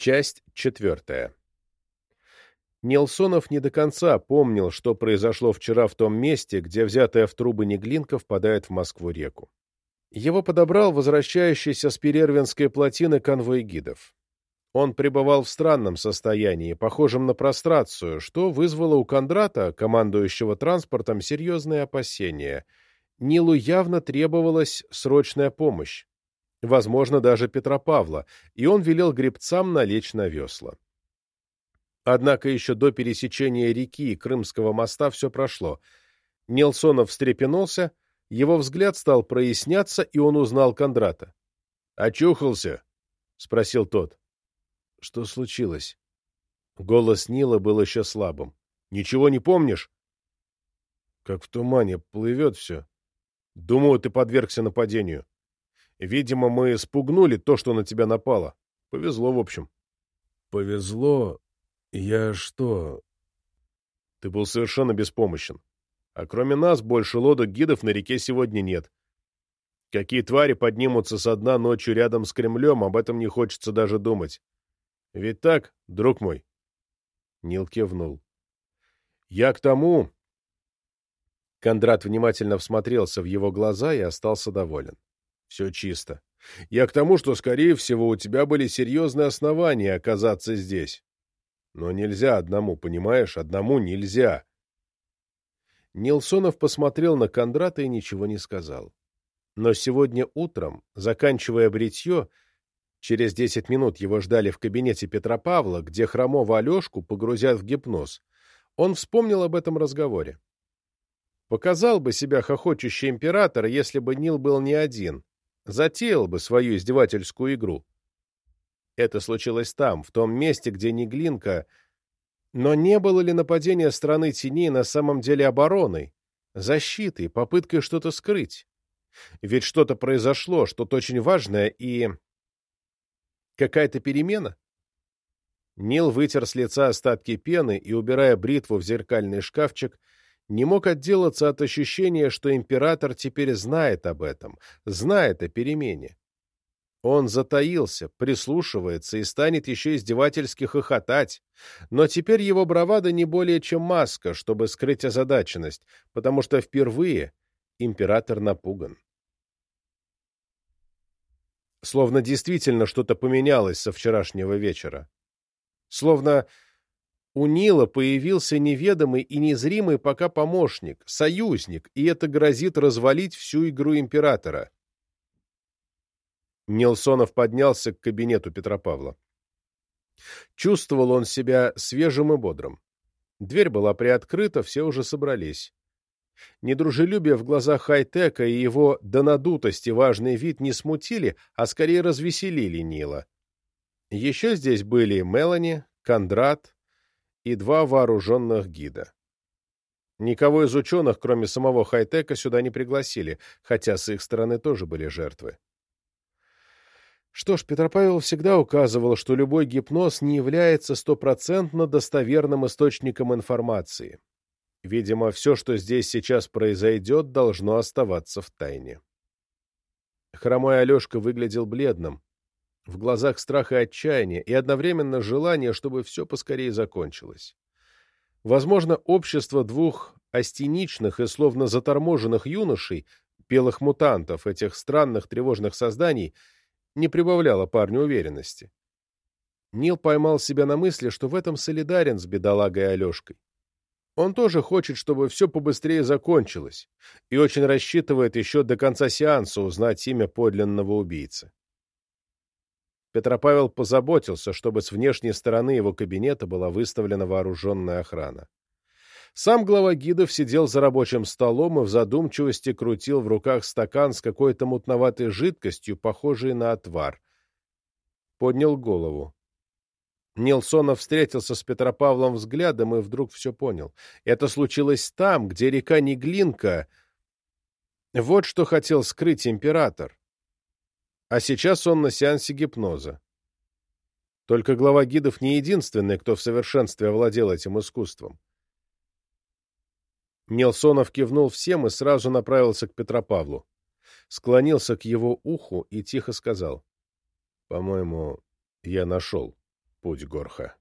Часть четвертая. Нилсонов не до конца помнил, что произошло вчера в том месте, где взятая в трубы Неглинка впадает в Москву-реку. Его подобрал возвращающийся с Перервинской плотины конвой гидов. Он пребывал в странном состоянии, похожем на прострацию, что вызвало у Кондрата, командующего транспортом, серьезные опасения. Нилу явно требовалась срочная помощь, возможно, даже Петропавла, и он велел гребцам налечь на весла. Однако еще до пересечения реки и Крымского моста все прошло. Нилсонов встрепенулся, его взгляд стал проясняться, и он узнал Кондрата. «Очухался?» — спросил тот. «Что случилось?» Голос Нила был еще слабым. «Ничего не помнишь?» «Как в тумане, плывет все. Думаю, ты подвергся нападению. Видимо, мы спугнули то, что на тебя напало. Повезло, в общем». «Повезло? Я что?» «Ты был совершенно беспомощен. А кроме нас, больше лодок-гидов на реке сегодня нет. Какие твари поднимутся со дна ночью рядом с Кремлем, об этом не хочется даже думать. Ведь так, друг мой?» Нил кивнул. «Я к тому...» Кондрат внимательно всмотрелся в его глаза и остался доволен. «Все чисто. Я к тому, что, скорее всего, у тебя были серьезные основания оказаться здесь. Но нельзя одному, понимаешь? Одному нельзя. Нилсонов посмотрел на Кондрата и ничего не сказал. Но сегодня утром, заканчивая бритье, через десять минут его ждали в кабинете Петропавла, где хромого Алешку погрузят в гипноз, он вспомнил об этом разговоре. Показал бы себя хохочущий император, если бы Нил был не один, затеял бы свою издевательскую игру. Это случилось там, в том месте, где Неглинка но не было ли нападения страны теней на самом деле обороной, защитой, попыткой что-то скрыть? Ведь что-то произошло, что-то очень важное и... Какая-то перемена? Нил вытер с лица остатки пены и, убирая бритву в зеркальный шкафчик, не мог отделаться от ощущения, что император теперь знает об этом, знает о перемене. Он затаился, прислушивается и станет еще издевательски хохотать. Но теперь его бравада не более чем маска, чтобы скрыть озадаченность, потому что впервые император напуган. Словно действительно что-то поменялось со вчерашнего вечера. Словно у Нила появился неведомый и незримый пока помощник, союзник, и это грозит развалить всю игру императора. Нилсонов поднялся к кабинету Петропавла. Чувствовал он себя свежим и бодрым. Дверь была приоткрыта, все уже собрались. Недружелюбие в глазах хай-тека и его до надутости важный вид не смутили, а скорее развеселили Нила. Еще здесь были Мелани, Кондрат и два вооруженных гида. Никого из ученых, кроме самого хай-тека, сюда не пригласили, хотя с их стороны тоже были жертвы. Что ж, Петропавел всегда указывал, что любой гипноз не является стопроцентно достоверным источником информации. Видимо, все, что здесь сейчас произойдет, должно оставаться в тайне. Хромой Алешка выглядел бледным. В глазах страх и отчаяние, и одновременно желание, чтобы все поскорее закончилось. Возможно, общество двух астеничных и словно заторможенных юношей, белых мутантов, этих странных тревожных созданий — не прибавляло парню уверенности. Нил поймал себя на мысли, что в этом солидарен с бедолагой Алешкой. Он тоже хочет, чтобы все побыстрее закончилось, и очень рассчитывает еще до конца сеанса узнать имя подлинного убийцы. Петропавел позаботился, чтобы с внешней стороны его кабинета была выставлена вооруженная охрана. Сам глава гидов сидел за рабочим столом и в задумчивости крутил в руках стакан с какой-то мутноватой жидкостью, похожей на отвар. Поднял голову. Нилсонов встретился с Петропавлом взглядом и вдруг все понял. Это случилось там, где река Неглинка. Вот что хотел скрыть император. А сейчас он на сеансе гипноза. Только глава гидов не единственный, кто в совершенстве овладел этим искусством. Нелсонов кивнул всем и сразу направился к Петропавлу. Склонился к его уху и тихо сказал. — По-моему, я нашел. путь Горха.